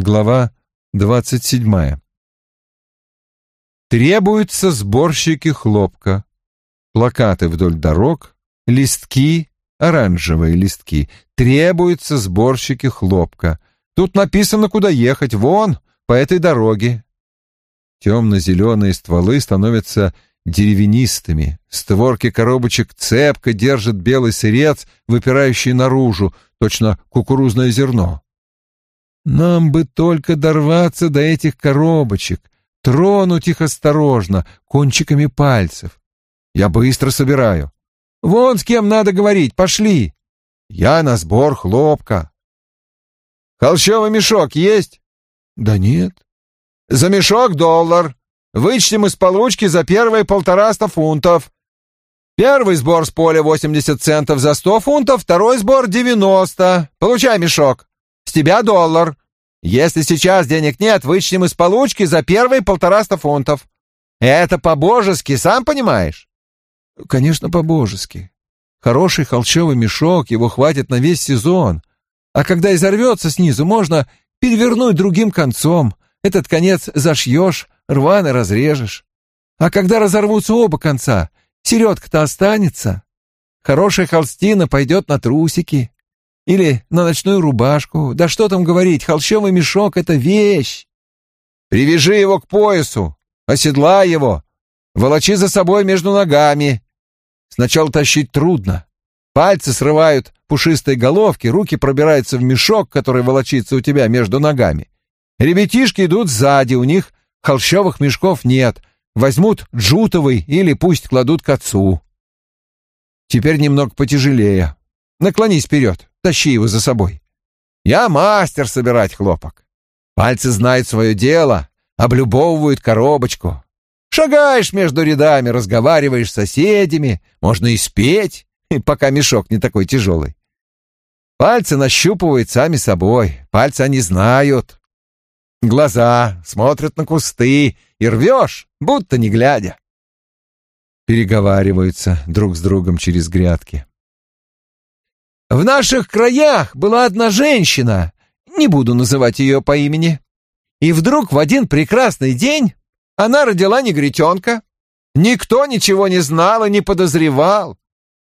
Глава двадцать седьмая. Требуются сборщики хлопка. Плакаты вдоль дорог, листки, оранжевые листки. Требуются сборщики хлопка. Тут написано, куда ехать. Вон, по этой дороге. Темно-зеленые стволы становятся деревянистыми. Створки коробочек цепко держат белый сырец, выпирающий наружу, точно кукурузное зерно. Нам бы только дорваться до этих коробочек, тронуть их осторожно, кончиками пальцев. Я быстро собираю. Вон с кем надо говорить, пошли. Я на сбор хлопка. Холщовый мешок есть? Да нет. За мешок доллар. Вычтем из получки за первые полтораста фунтов. Первый сбор с поля 80 центов за 100 фунтов, второй сбор 90. Получай мешок. С тебя доллар. Если сейчас денег нет, вычтем из получки за первые полтораста фунтов. Это по-божески, сам понимаешь? Конечно, по-божески. Хороший холщовый мешок, его хватит на весь сезон. А когда изорвется снизу, можно перевернуть другим концом. Этот конец зашьешь, рвано разрежешь. А когда разорвутся оба конца, середка-то останется. Хорошая холстина пойдет на трусики. Или на ночную рубашку. Да что там говорить, холщовый мешок — это вещь. Привяжи его к поясу, оседлай его, волочи за собой между ногами. Сначала тащить трудно. Пальцы срывают пушистые головки, руки пробираются в мешок, который волочится у тебя между ногами. Ребятишки идут сзади, у них холщовых мешков нет. Возьмут джутовый или пусть кладут к отцу. Теперь немного потяжелее. Наклонись вперед, тащи его за собой. Я мастер собирать хлопок. Пальцы знают свое дело, облюбовывают коробочку. Шагаешь между рядами, разговариваешь с соседями, можно и спеть, пока мешок не такой тяжелый. Пальцы нащупывают сами собой, пальцы они знают. Глаза смотрят на кусты, и рвешь, будто не глядя. Переговариваются друг с другом через грядки. В наших краях была одна женщина, не буду называть ее по имени, и вдруг в один прекрасный день она родила негритенка. Никто ничего не знал и не подозревал.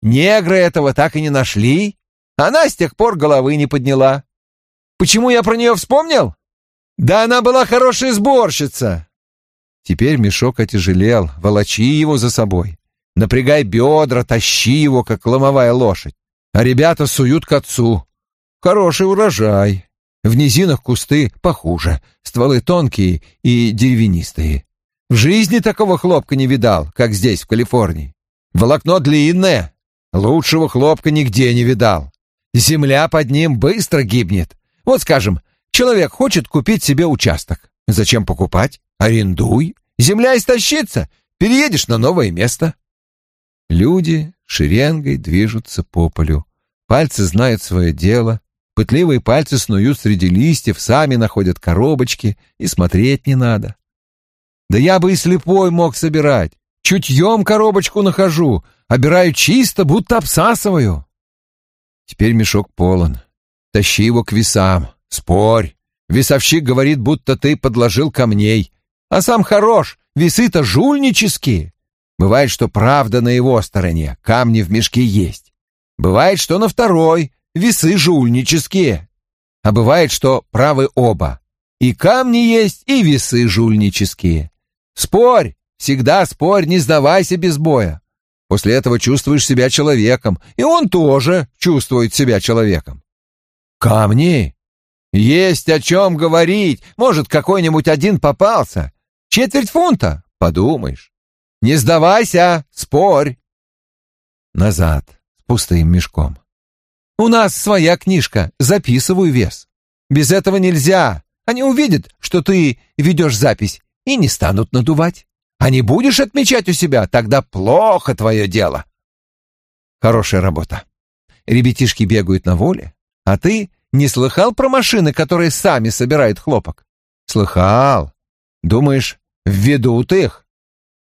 Негры этого так и не нашли. Она с тех пор головы не подняла. Почему я про нее вспомнил? Да она была хорошая сборщица. Теперь мешок отяжелел, волочи его за собой. Напрягай бедра, тащи его, как ломовая лошадь а ребята суют к отцу. Хороший урожай. В низинах кусты похуже, стволы тонкие и деревянистые. В жизни такого хлопка не видал, как здесь, в Калифорнии. Волокно длинное, лучшего хлопка нигде не видал. Земля под ним быстро гибнет. Вот, скажем, человек хочет купить себе участок. Зачем покупать? Арендуй. Земля истощится, переедешь на новое место. Люди шеренгой движутся по полю. Пальцы знают свое дело. Пытливые пальцы снуют среди листьев, сами находят коробочки, и смотреть не надо. Да я бы и слепой мог собирать. Чутьем коробочку нахожу, обираю чисто, будто обсасываю. Теперь мешок полон. Тащи его к весам, спорь. Весовщик говорит, будто ты подложил камней. А сам хорош, весы-то жульнические. Бывает, что правда на его стороне, камни в мешке есть. Бывает, что на второй, весы жульнические. А бывает, что правы оба. И камни есть, и весы жульнические. Спорь, всегда спорь, не сдавайся без боя. После этого чувствуешь себя человеком, и он тоже чувствует себя человеком. Камни? Есть о чем говорить. Может, какой-нибудь один попался. Четверть фунта, подумаешь. Не сдавайся, спорь. Назад, с пустым мешком. У нас своя книжка, записываю вес. Без этого нельзя. Они увидят, что ты ведешь запись, и не станут надувать. А не будешь отмечать у себя, тогда плохо твое дело. Хорошая работа. Ребятишки бегают на воле, а ты не слыхал про машины, которые сами собирают хлопок? Слыхал. Думаешь, введут их?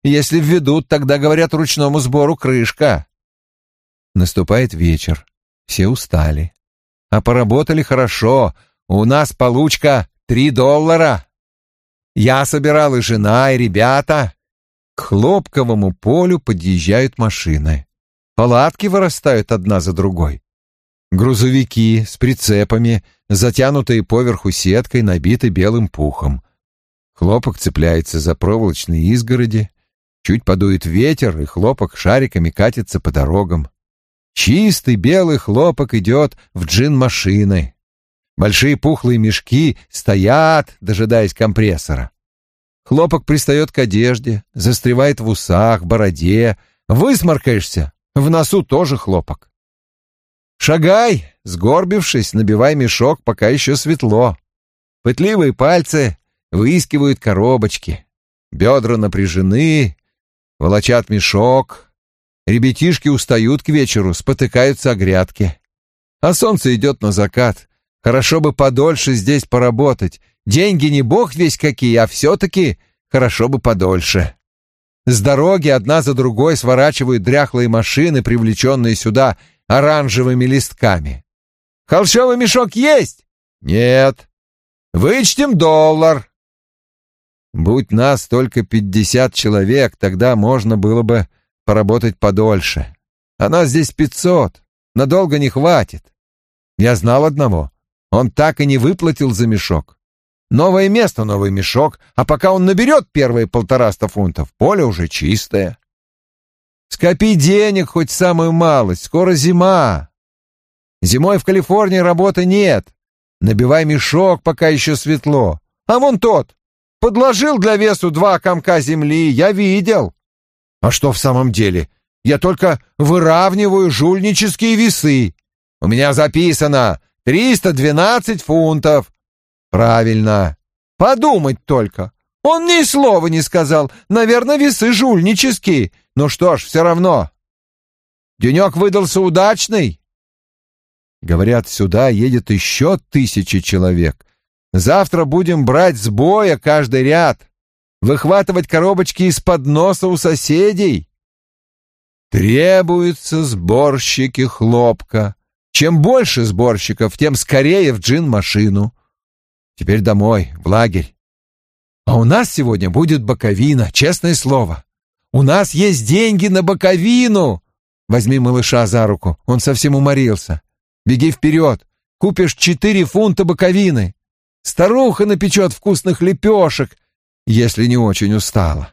Если введут, тогда, говорят, ручному сбору крышка. Наступает вечер. Все устали. А поработали хорошо. У нас получка три доллара. Я собирал и жена, и ребята. К хлопковому полю подъезжают машины. Палатки вырастают одна за другой. Грузовики с прицепами, затянутые поверху сеткой, набиты белым пухом. Хлопок цепляется за проволочные изгороди. Чуть подует ветер, и хлопок шариками катится по дорогам. Чистый белый хлопок идет в джин-машины. Большие пухлые мешки стоят, дожидаясь компрессора. Хлопок пристает к одежде, застревает в усах, бороде. Высморкаешься, в носу тоже хлопок. Шагай, сгорбившись, набивай мешок, пока еще светло. Пытливые пальцы выискивают коробочки. Бедра напряжены, волочат мешок. Ребятишки устают к вечеру, спотыкаются о грядке. А солнце идет на закат. Хорошо бы подольше здесь поработать. Деньги не бог весь какие, а все-таки хорошо бы подольше. С дороги одна за другой сворачивают дряхлые машины, привлеченные сюда оранжевыми листками. «Холщовый мешок есть?» «Нет». «Вычтем доллар». Будь нас только пятьдесят человек, тогда можно было бы поработать подольше. А нас здесь пятьсот, надолго не хватит. Я знал одного, он так и не выплатил за мешок. Новое место, новый мешок, а пока он наберет первые полтораста фунтов, поле уже чистое. Скопи денег хоть самую малость, скоро зима. Зимой в Калифорнии работы нет. Набивай мешок, пока еще светло. А вон тот, подложил для весу два комка земли, я видел. А что в самом деле? Я только выравниваю жульнические весы. У меня записано триста двенадцать фунтов. Правильно. Подумать только. Он ни слова не сказал. Наверное, весы жульнические. Ну что ж, все равно. Денек выдался удачный. Говорят, сюда едет еще тысячи человек. Завтра будем брать с боя каждый ряд. Выхватывать коробочки из-под носа у соседей. Требуются сборщики хлопка. Чем больше сборщиков, тем скорее в джин-машину. Теперь домой, в лагерь. А у нас сегодня будет боковина, честное слово. У нас есть деньги на боковину. Возьми малыша за руку, он совсем уморился. Беги вперед, купишь четыре фунта боковины. Старуха напечет вкусных лепешек, если не очень устала.